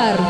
Oscar.